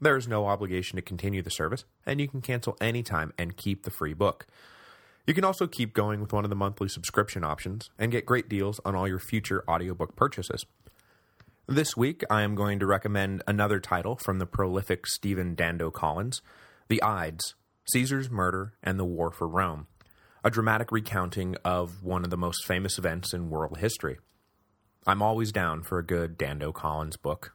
There is no obligation to continue the service, and you can cancel anytime and keep the free book. You can also keep going with one of the monthly subscription options and get great deals on all your future audiobook purchases. This week, I am going to recommend another title from the prolific Stephen Dando Collins, The Ides, Caesar's Murder and the War for Rome, a dramatic recounting of one of the most famous events in world history. I'm always down for a good Dando Collins book.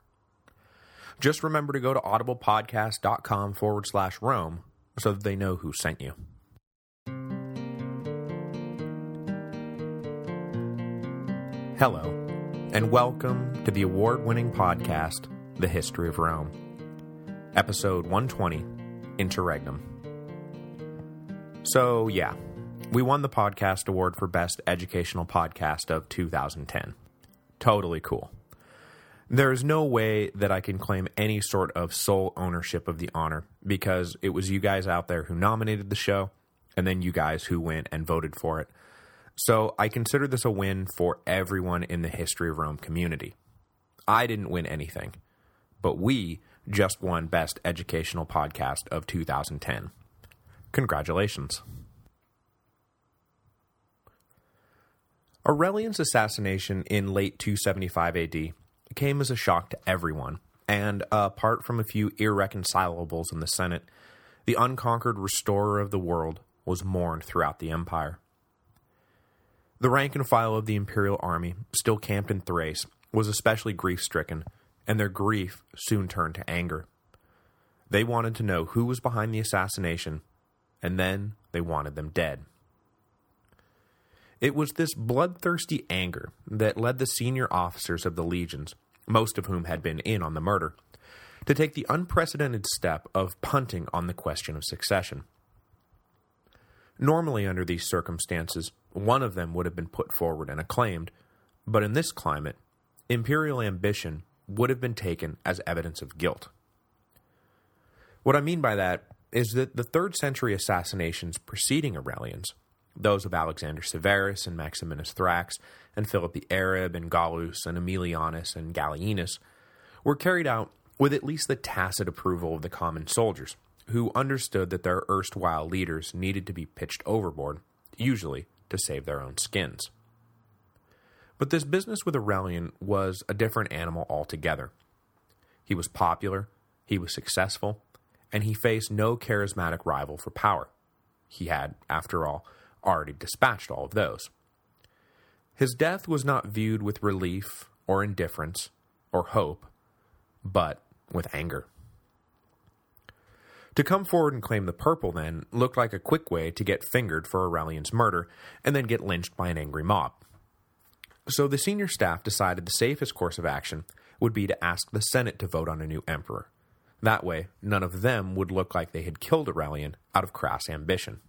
Just remember to go to audiblepodcast.com forward slash Rome so that they know who sent you. Hello, and welcome to the award-winning podcast, The History of Rome. Episode 120, Interregnum. So, yeah, we won the podcast award for Best Educational Podcast of 2010. Totally cool. There is no way that I can claim any sort of sole ownership of the honor because it was you guys out there who nominated the show and then you guys who went and voted for it. So I consider this a win for everyone in the History of Rome community. I didn't win anything, but we just won Best Educational Podcast of 2010. Congratulations. Aurelian's assassination in late 275 AD came as a shock to everyone, and apart from a few irreconcilables in the Senate, the unconquered restorer of the world was mourned throughout the empire. The rank and file of the imperial army, still camped in Thrace, was especially grief-stricken, and their grief soon turned to anger. They wanted to know who was behind the assassination, and then they wanted them dead. It was this bloodthirsty anger that led the senior officers of the legions, most of whom had been in on the murder, to take the unprecedented step of punting on the question of succession. Normally under these circumstances, one of them would have been put forward and acclaimed, but in this climate, imperial ambition would have been taken as evidence of guilt. What I mean by that is that the 3rd century assassinations preceding Aurelian's those of Alexander Severus and Maximinus Thrax, and Philip the Arab, and Gallus, and Aemilianus, and Gallienus, were carried out with at least the tacit approval of the common soldiers, who understood that their erstwhile leaders needed to be pitched overboard, usually to save their own skins. But this business with Aurelian was a different animal altogether. He was popular, he was successful, and he faced no charismatic rival for power. He had, after all, already dispatched all of those. His death was not viewed with relief or indifference or hope, but with anger. To come forward and claim the purple, then, looked like a quick way to get fingered for Aurelian's murder and then get lynched by an angry mob. So the senior staff decided the safest course of action would be to ask the Senate to vote on a new emperor. That way, none of them would look like they had killed Aurelian out of crass ambition.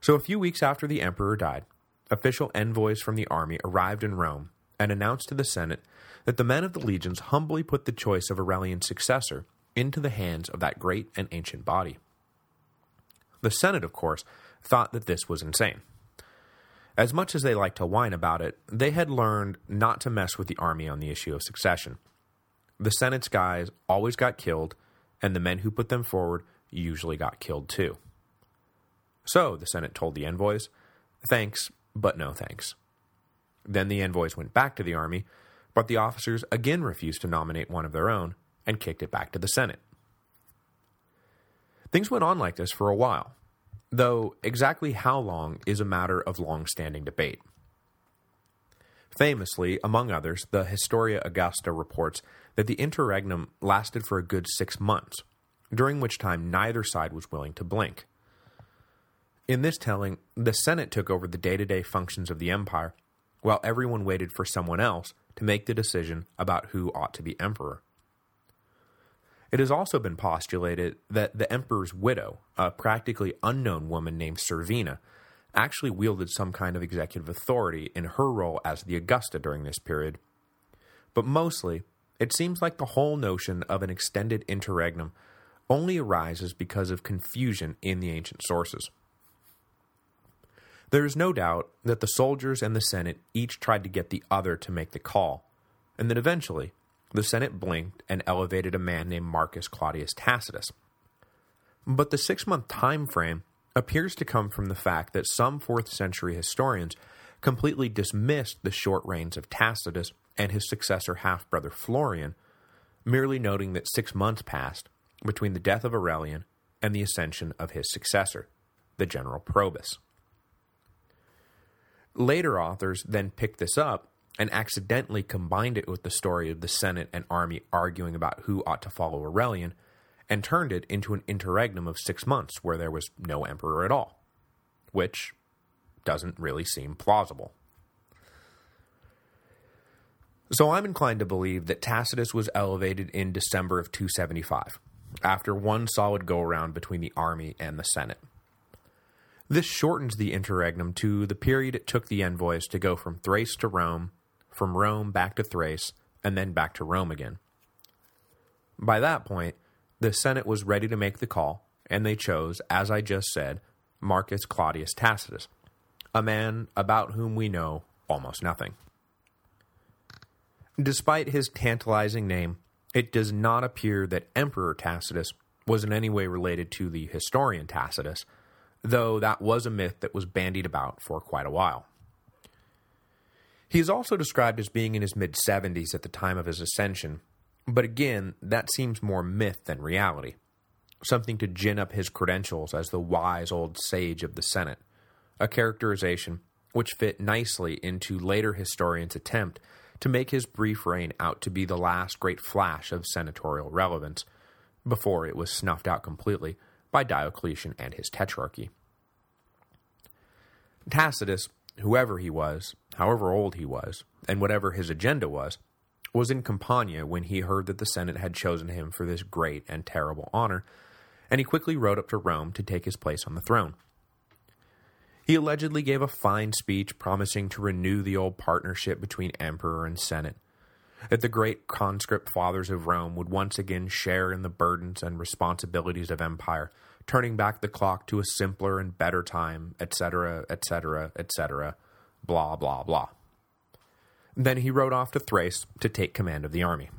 So a few weeks after the emperor died, official envoys from the army arrived in Rome and announced to the Senate that the men of the legions humbly put the choice of Aurelian's successor into the hands of that great and ancient body. The Senate, of course, thought that this was insane. As much as they liked to whine about it, they had learned not to mess with the army on the issue of succession. The Senate's guys always got killed, and the men who put them forward usually got killed too. So, the Senate told the envoys, thanks, but no thanks. Then the envoys went back to the army, but the officers again refused to nominate one of their own and kicked it back to the Senate. Things went on like this for a while, though exactly how long is a matter of long-standing debate. Famously, among others, the Historia Augusta reports that the interregnum lasted for a good six months, during which time neither side was willing to blink. In this telling, the Senate took over the day-to-day -day functions of the empire, while everyone waited for someone else to make the decision about who ought to be emperor. It has also been postulated that the emperor's widow, a practically unknown woman named Severina, actually wielded some kind of executive authority in her role as the Augusta during this period. But mostly, it seems like the whole notion of an extended interregnum only arises because of confusion in the ancient sources. There is no doubt that the soldiers and the Senate each tried to get the other to make the call, and that eventually, the Senate blinked and elevated a man named Marcus Claudius Tacitus. But the six-month time frame appears to come from the fact that some 4th century historians completely dismissed the short reigns of Tacitus and his successor half-brother Florian, merely noting that six months passed between the death of Aurelian and the ascension of his successor, the general Probus. Later authors then picked this up and accidentally combined it with the story of the Senate and army arguing about who ought to follow Aurelian, and turned it into an interregnum of six months where there was no emperor at all, which doesn't really seem plausible. So I'm inclined to believe that Tacitus was elevated in December of 275, after one solid go-around between the army and the Senate. This shortens the interregnum to the period it took the envoys to go from Thrace to Rome, from Rome back to Thrace, and then back to Rome again. By that point, the Senate was ready to make the call, and they chose, as I just said, Marcus Claudius Tacitus, a man about whom we know almost nothing. Despite his tantalizing name, it does not appear that Emperor Tacitus was in any way related to the historian Tacitus, though that was a myth that was bandied about for quite a while. He is also described as being in his mid-70s at the time of his ascension, but again, that seems more myth than reality, something to gin up his credentials as the wise old sage of the Senate, a characterization which fit nicely into later historians' attempt to make his brief reign out to be the last great flash of senatorial relevance, before it was snuffed out completely by Diocletian and his tetrarchy. Tacitus, whoever he was, however old he was, and whatever his agenda was, was in Campania when he heard that the Senate had chosen him for this great and terrible honor, and he quickly rode up to Rome to take his place on the throne. He allegedly gave a fine speech promising to renew the old partnership between emperor and senate, that the great conscript fathers of Rome would once again share in the burdens and responsibilities of empire, turning back the clock to a simpler and better time, etc., etc., etc., blah, blah, blah. Then he rode off to Thrace to take command of the army.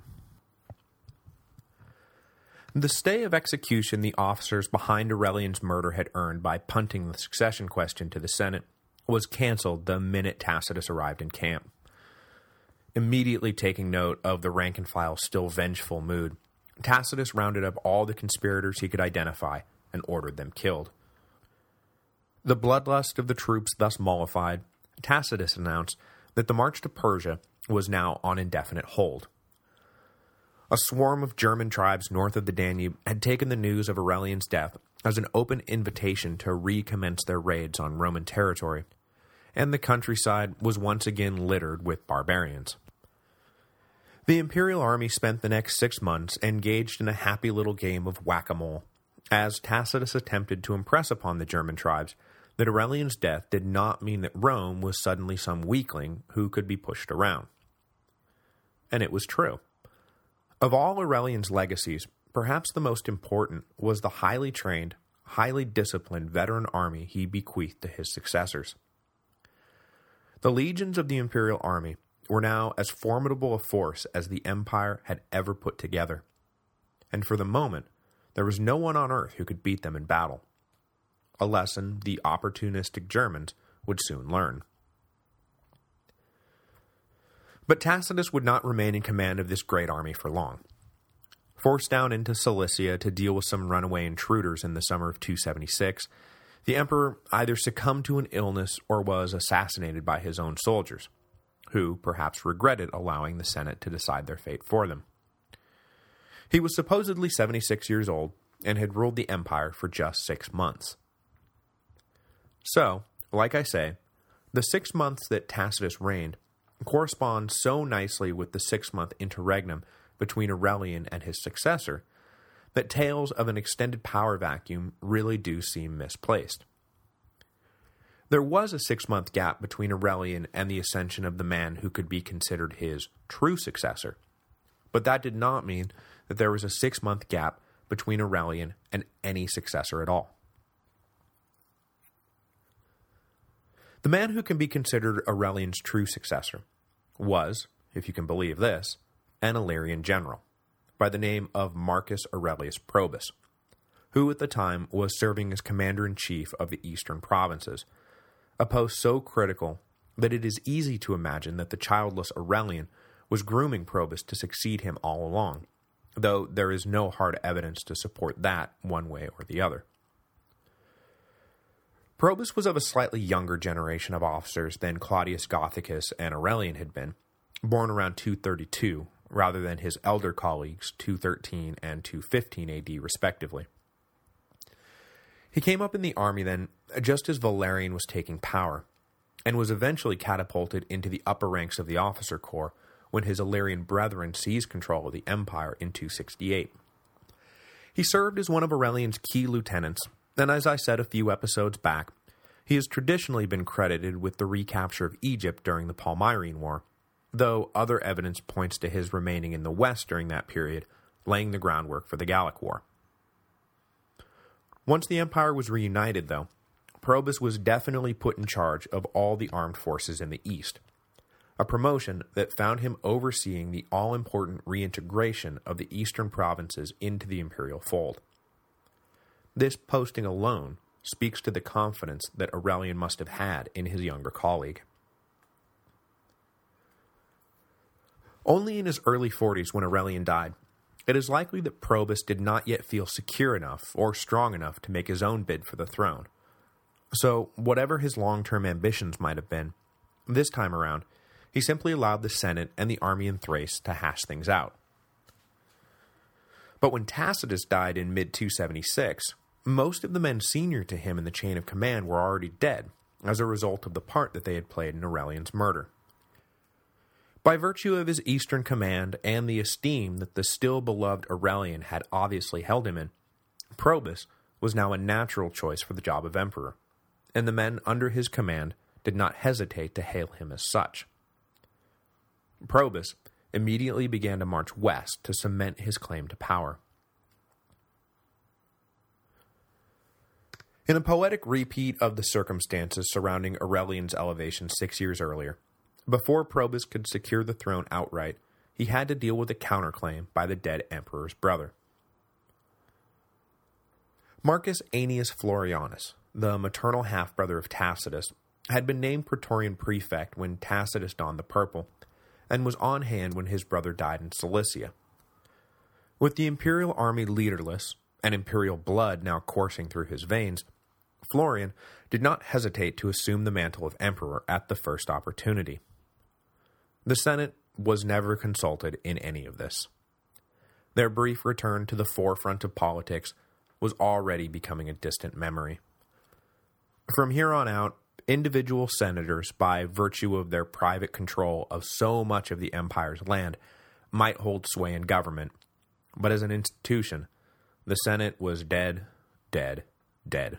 The stay of execution the officers behind Aurelian's murder had earned by punting the succession question to the Senate was cancelled the minute Tacitus arrived in camp. Immediately taking note of the rank-and-file's still vengeful mood, Tacitus rounded up all the conspirators he could identify and ordered them killed. The bloodlust of the troops thus mollified, Tacitus announced that the march to Persia was now on indefinite hold. A swarm of German tribes north of the Danube had taken the news of Aurelian's death as an open invitation to recommence their raids on Roman territory, and the countryside was once again littered with barbarians. The imperial army spent the next six months engaged in a happy little game of whack-a-mole, as Tacitus attempted to impress upon the German tribes that Aurelian's death did not mean that Rome was suddenly some weakling who could be pushed around. And it was true. Of all Aurelian's legacies, perhaps the most important was the highly trained, highly disciplined veteran army he bequeathed to his successors. The legions of the imperial army were now as formidable a force as the empire had ever put together, and for the moment, there was no one on earth who could beat them in battle a lesson the opportunistic Germans would soon learn. But Tacitus would not remain in command of this great army for long. Forced down into Cilicia to deal with some runaway intruders in the summer of 276, the emperor either succumbed to an illness or was assassinated by his own soldiers, who perhaps regretted allowing the Senate to decide their fate for them. He was supposedly 76 years old and had ruled the empire for just six months. So, like I say, the six months that Tacitus reigned correspond so nicely with the six-month interregnum between Aurelian and his successor that tales of an extended power vacuum really do seem misplaced. There was a six-month gap between Aurelian and the ascension of the man who could be considered his true successor, but that did not mean that there was a six-month gap between Aurelian and any successor at all. The man who can be considered Aurelian's true successor was, if you can believe this, an Illyrian general, by the name of Marcus Aurelius Probus, who at the time was serving as commander-in-chief of the eastern provinces, a post so critical that it is easy to imagine that the childless Aurelian was grooming Probus to succeed him all along, though there is no hard evidence to support that one way or the other. Probus was of a slightly younger generation of officers than Claudius Gothicus and Aurelian had been, born around 232, rather than his elder colleagues 213 and 215 AD respectively. He came up in the army then, just as Valerian was taking power, and was eventually catapulted into the upper ranks of the officer corps when his Illyrian brethren seized control of the empire in 268. He served as one of Aurelian's key lieutenants and as I said a few episodes back, he has traditionally been credited with the recapture of Egypt during the Palmyrene War, though other evidence points to his remaining in the west during that period, laying the groundwork for the Gallic War. Once the empire was reunited, though, Probus was definitely put in charge of all the armed forces in the east, a promotion that found him overseeing the all-important reintegration of the eastern provinces into the imperial fold. This posting alone speaks to the confidence that Aurelian must have had in his younger colleague. Only in his early 40s when Aurelian died, it is likely that Probus did not yet feel secure enough or strong enough to make his own bid for the throne. So, whatever his long-term ambitions might have been, this time around, he simply allowed the Senate and the army in Thrace to hash things out. But when Tacitus died in mid-276, most of the men senior to him in the chain of command were already dead, as a result of the part that they had played in Aurelian's murder. By virtue of his eastern command and the esteem that the still-beloved Aurelian had obviously held him in, Probus was now a natural choice for the job of emperor, and the men under his command did not hesitate to hail him as such. Probus immediately began to march west to cement his claim to power. In a poetic repeat of the circumstances surrounding Aurelian's elevation six years earlier, before Probus could secure the throne outright, he had to deal with a counterclaim by the dead emperor's brother. Marcus Annius Florianus, the maternal half-brother of Tacitus, had been named Praetorian Prefect when Tacitus donned the purple, and was on hand when his brother died in Cilicia. With the imperial army leaderless, and imperial blood now coursing through his veins, Florian did not hesitate to assume the mantle of emperor at the first opportunity. The Senate was never consulted in any of this. Their brief return to the forefront of politics was already becoming a distant memory. From here on out, individual senators, by virtue of their private control of so much of the empire's land, might hold sway in government, but as an institution, the Senate was dead, dead, dead.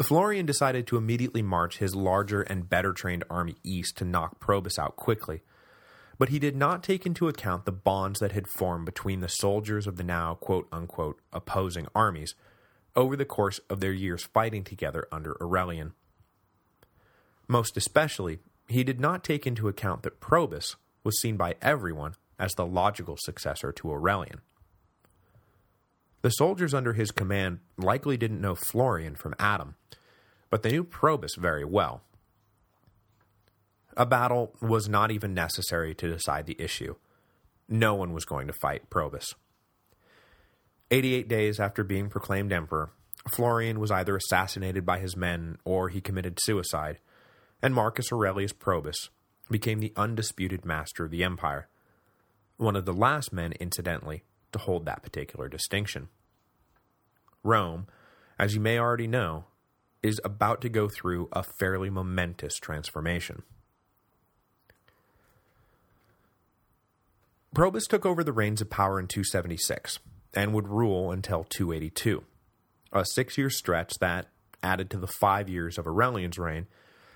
Florian decided to immediately march his larger and better-trained army east to knock Probus out quickly, but he did not take into account the bonds that had formed between the soldiers of the now quote-unquote opposing armies over the course of their years fighting together under Aurelian. Most especially, he did not take into account that Probus was seen by everyone as the logical successor to Aurelian. The soldiers under his command likely didn't know Florian from Adam, but they knew Probus very well. A battle was not even necessary to decide the issue. No one was going to fight Probus. 88 days after being proclaimed emperor, Florian was either assassinated by his men or he committed suicide, and Marcus Aurelius Probus became the undisputed master of the empire, one of the last men, incidentally, to hold that particular distinction. Rome, as you may already know, is about to go through a fairly momentous transformation. Probus took over the reins of power in 276, and would rule until 282, a six-year stretch that, added to the five years of Aurelian's reign,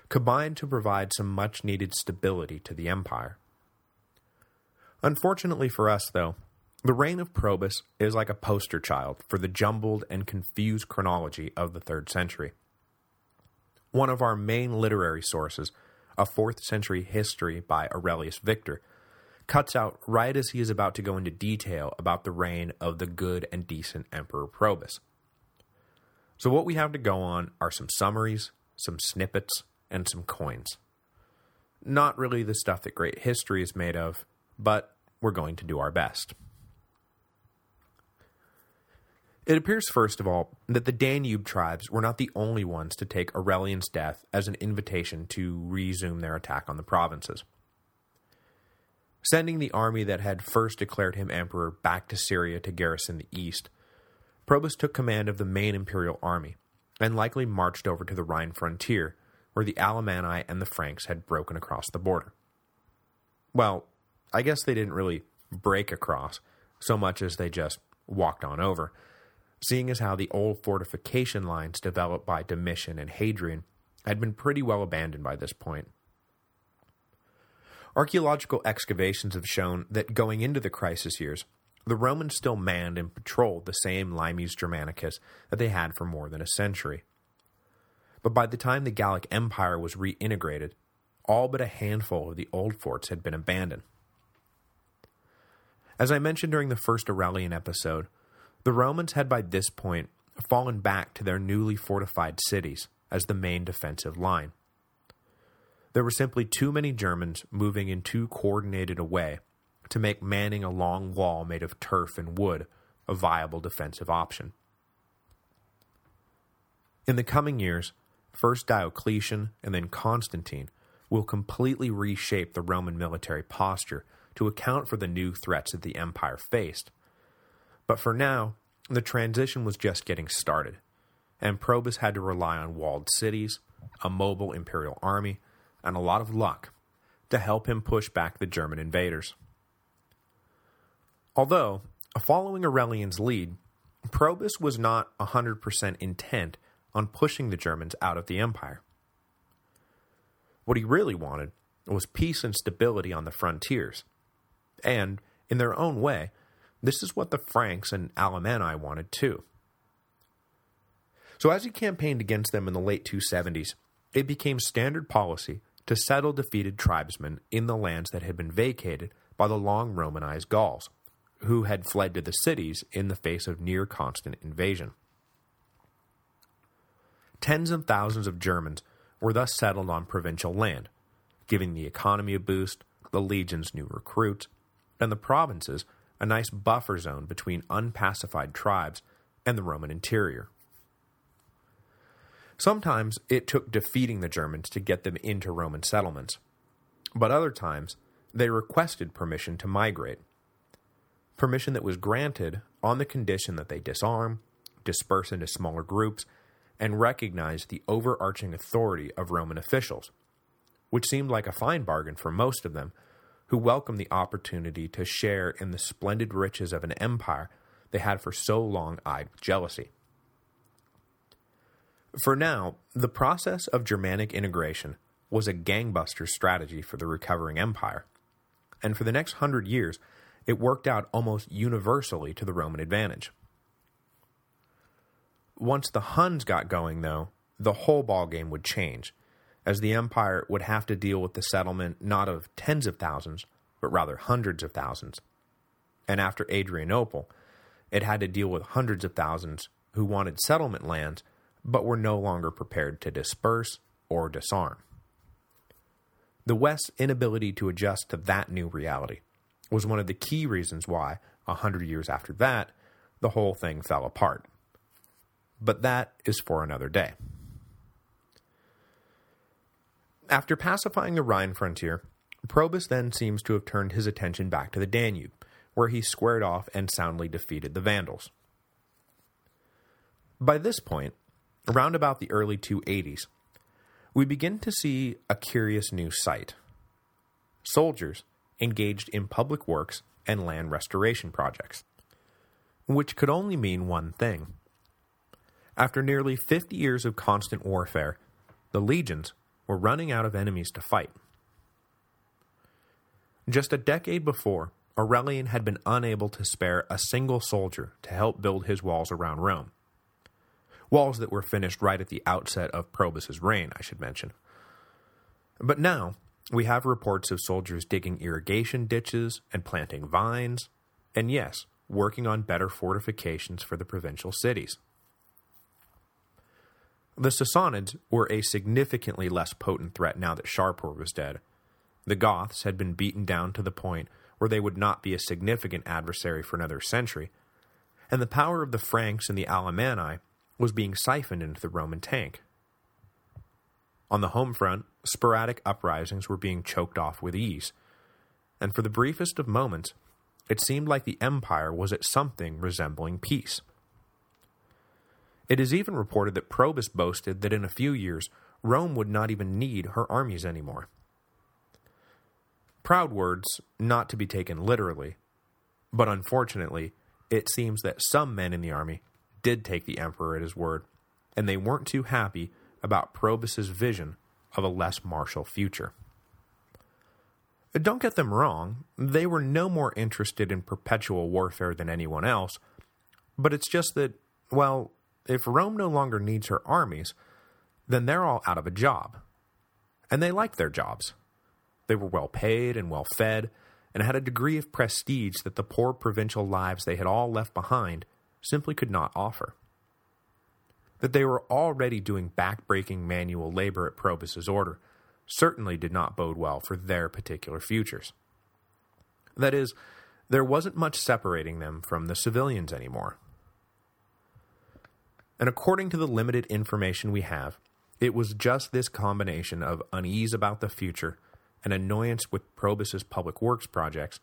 combined to provide some much-needed stability to the empire. Unfortunately for us, though, the reign of Probus is like a poster child for the jumbled and confused chronology of the 3rd century. One of our main literary sources, a 4th century history by Aurelius Victor, cuts out right as he is about to go into detail about the reign of the good and decent Emperor Probus. So what we have to go on are some summaries, some snippets, and some coins. Not really the stuff that great history is made of, but we're going to do our best. It appears, first of all, that the Danube tribes were not the only ones to take Aurelian's death as an invitation to resume their attack on the provinces. Sending the army that had first declared him emperor back to Syria to garrison the east, Probus took command of the main imperial army, and likely marched over to the Rhine frontier, where the Alemanni and the Franks had broken across the border. Well, I guess they didn't really break across, so much as they just walked on over, seeing as how the old fortification lines developed by Domitian and Hadrian had been pretty well abandoned by this point. Archaeological excavations have shown that going into the crisis years, the Romans still manned and patrolled the same Limes Germanicus that they had for more than a century. But by the time the Gallic Empire was reintegrated, all but a handful of the old forts had been abandoned. As I mentioned during the first Aurelian episode, the Romans had by this point fallen back to their newly fortified cities as the main defensive line. There were simply too many Germans moving in too coordinated a way to make manning a long wall made of turf and wood a viable defensive option. In the coming years, first Diocletian and then Constantine will completely reshape the Roman military posture to account for the new threats that the empire faced, but for now, the transition was just getting started, and Probus had to rely on walled cities, a mobile imperial army, and a lot of luck to help him push back the German invaders. Although, following Aurelian's lead, Probus was not 100% intent on pushing the Germans out of the empire. What he really wanted was peace and stability on the frontiers, and, in their own way, this is what the Franks and Alemanni wanted too. So as he campaigned against them in the late 270s, it became standard policy to settle defeated tribesmen in the lands that had been vacated by the long Romanized Gauls, who had fled to the cities in the face of near-constant invasion. Tens of thousands of Germans were thus settled on provincial land, giving the economy a boost, the legions new recruits, and the provinces a nice buffer zone between unpacified tribes and the Roman interior. Sometimes it took defeating the Germans to get them into Roman settlements, but other times they requested permission to migrate, permission that was granted on the condition that they disarm, disperse into smaller groups, and recognize the overarching authority of Roman officials, which seemed like a fine bargain for most of them, who welcomed the opportunity to share in the splendid riches of an empire they had for so long eyed with jealousy. For now, the process of Germanic integration was a gangbuster strategy for the recovering empire, and for the next hundred years, it worked out almost universally to the Roman advantage. Once the Huns got going, though, the whole ballgame would change, as the empire would have to deal with the settlement not of tens of thousands, but rather hundreds of thousands. And after Adrianople, it had to deal with hundreds of thousands who wanted settlement lands, but were no longer prepared to disperse or disarm. The West's inability to adjust to that new reality was one of the key reasons why, a hundred years after that, the whole thing fell apart. But that is for another day. After pacifying the Rhine frontier, Probus then seems to have turned his attention back to the Danube, where he squared off and soundly defeated the Vandals. By this point, around about the early 280s, we begin to see a curious new sight. Soldiers, engaged in public works and land restoration projects. Which could only mean one thing. After nearly 50 years of constant warfare, the legions were running out of enemies to fight. Just a decade before, Aurelian had been unable to spare a single soldier to help build his walls around Rome. Walls that were finished right at the outset of Probus's reign, I should mention. But now, we have reports of soldiers digging irrigation ditches and planting vines, and yes, working on better fortifications for the provincial cities. The Sassanids were a significantly less potent threat now that Shapur was dead. The Goths had been beaten down to the point where they would not be a significant adversary for another century, and the power of the Franks and the Alemanni was being siphoned into the Roman tank. On the home front, sporadic uprisings were being choked off with ease, and for the briefest of moments, it seemed like the empire was at something resembling peace. It is even reported that Probus boasted that in a few years, Rome would not even need her armies anymore. Proud words not to be taken literally, but unfortunately, it seems that some men in the army did take the emperor at his word, and they weren't too happy about Probus's vision of a less martial future. Don't get them wrong, they were no more interested in perpetual warfare than anyone else, but it's just that, well, if Rome no longer needs her armies, then they're all out of a job. And they liked their jobs. They were well paid and well fed, and had a degree of prestige that the poor provincial lives they had all left behind simply could not offer. That they were already doing backbreaking manual labor at Probus's order certainly did not bode well for their particular futures. That is, there wasn't much separating them from the civilians anymore. And according to the limited information we have, it was just this combination of unease about the future and annoyance with Probus's public works projects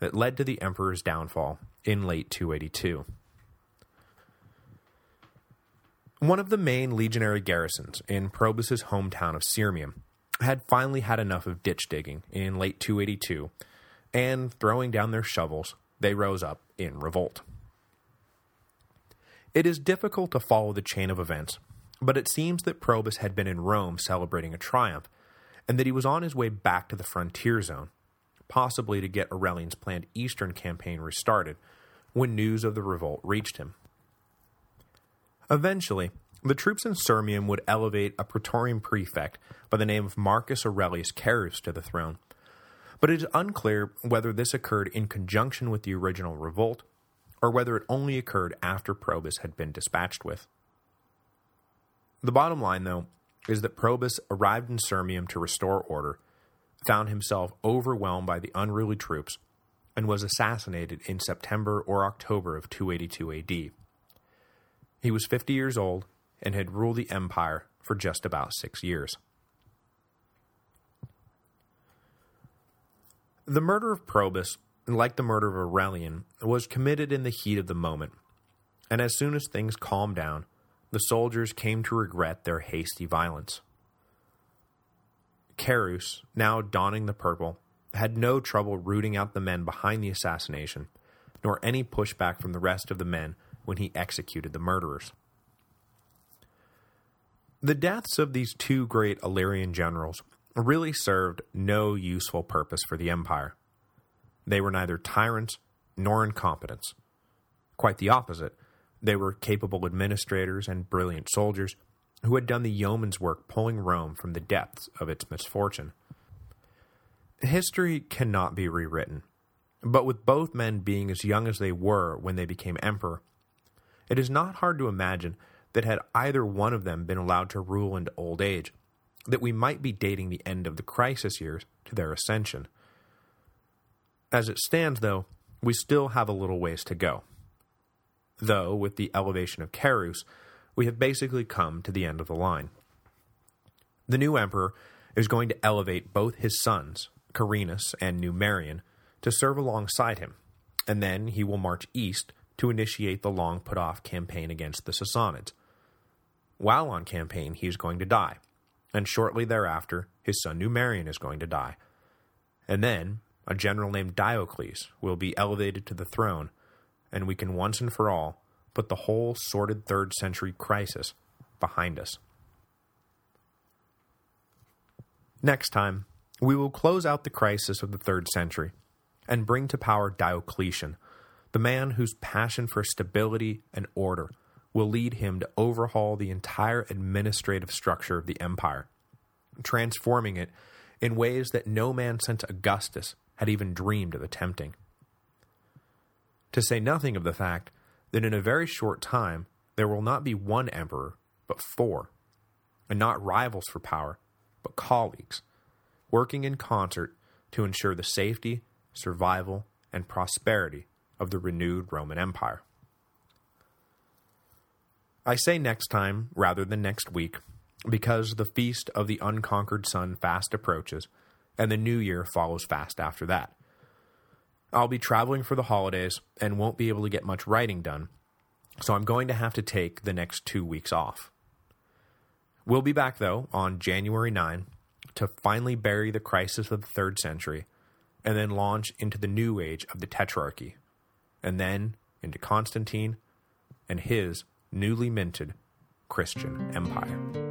that led to the emperor's downfall in late 282. One of the main legionary garrisons in Probus's hometown of Sirmium had finally had enough of ditch digging in late 282, and throwing down their shovels, they rose up in revolt. It is difficult to follow the chain of events, but it seems that Probus had been in Rome celebrating a triumph, and that he was on his way back to the frontier zone, possibly to get Aurelian's planned eastern campaign restarted, when news of the revolt reached him. Eventually, the troops in Sirmium would elevate a praetorian prefect by the name of Marcus Aurelius Carus to the throne, but it is unclear whether this occurred in conjunction with the original revolt, or whether it only occurred after Probus had been dispatched with. The bottom line, though, is that Probus arrived in Sirmium to restore order, found himself overwhelmed by the unruly troops, and was assassinated in September or October of 282 AD. He was 50 years old and had ruled the empire for just about six years. The murder of Probus, like the murder of Aurelian, was committed in the heat of the moment, and as soon as things calmed down, the soldiers came to regret their hasty violence. Carus, now donning the purple, had no trouble rooting out the men behind the assassination, nor any pushback from the rest of the men when he executed the murderers. The deaths of these two great Illyrian generals really served no useful purpose for the empire. They were neither tyrants nor incompetents. Quite the opposite, they were capable administrators and brilliant soldiers who had done the yeoman's work pulling Rome from the depths of its misfortune. History cannot be rewritten, but with both men being as young as they were when they became emperor, it is not hard to imagine that had either one of them been allowed to rule into old age, that we might be dating the end of the crisis years to their ascension. As it stands, though, we still have a little ways to go. Though, with the elevation of Carus, we have basically come to the end of the line. The new emperor is going to elevate both his sons, Carinus and Numerian, to serve alongside him, and then he will march east to initiate the long put-off campaign against the Sassanids. While on campaign, he is going to die, and shortly thereafter, his son Numerian is going to die. And then, a general named Diocles will be elevated to the throne, and we can once and for all put the whole sordid 3rd century crisis behind us. Next time, we will close out the crisis of the 3rd century and bring to power Diocletian, the man whose passion for stability and order will lead him to overhaul the entire administrative structure of the empire, transforming it in ways that no man since Augustus had even dreamed of attempting. To say nothing of the fact that in a very short time there will not be one emperor, but four, and not rivals for power, but colleagues, working in concert to ensure the safety, survival, and prosperity of the renewed Roman Empire. I say next time rather than next week, because the feast of the unconquered sun fast approaches, and the new year follows fast after that. I'll be traveling for the holidays and won't be able to get much writing done, so I'm going to have to take the next two weeks off. We'll be back, though, on January 9 to finally bury the crisis of the 3rd century, and then launch into the new age of the Tetrarchy, and then into Constantine and his newly minted Christian empire.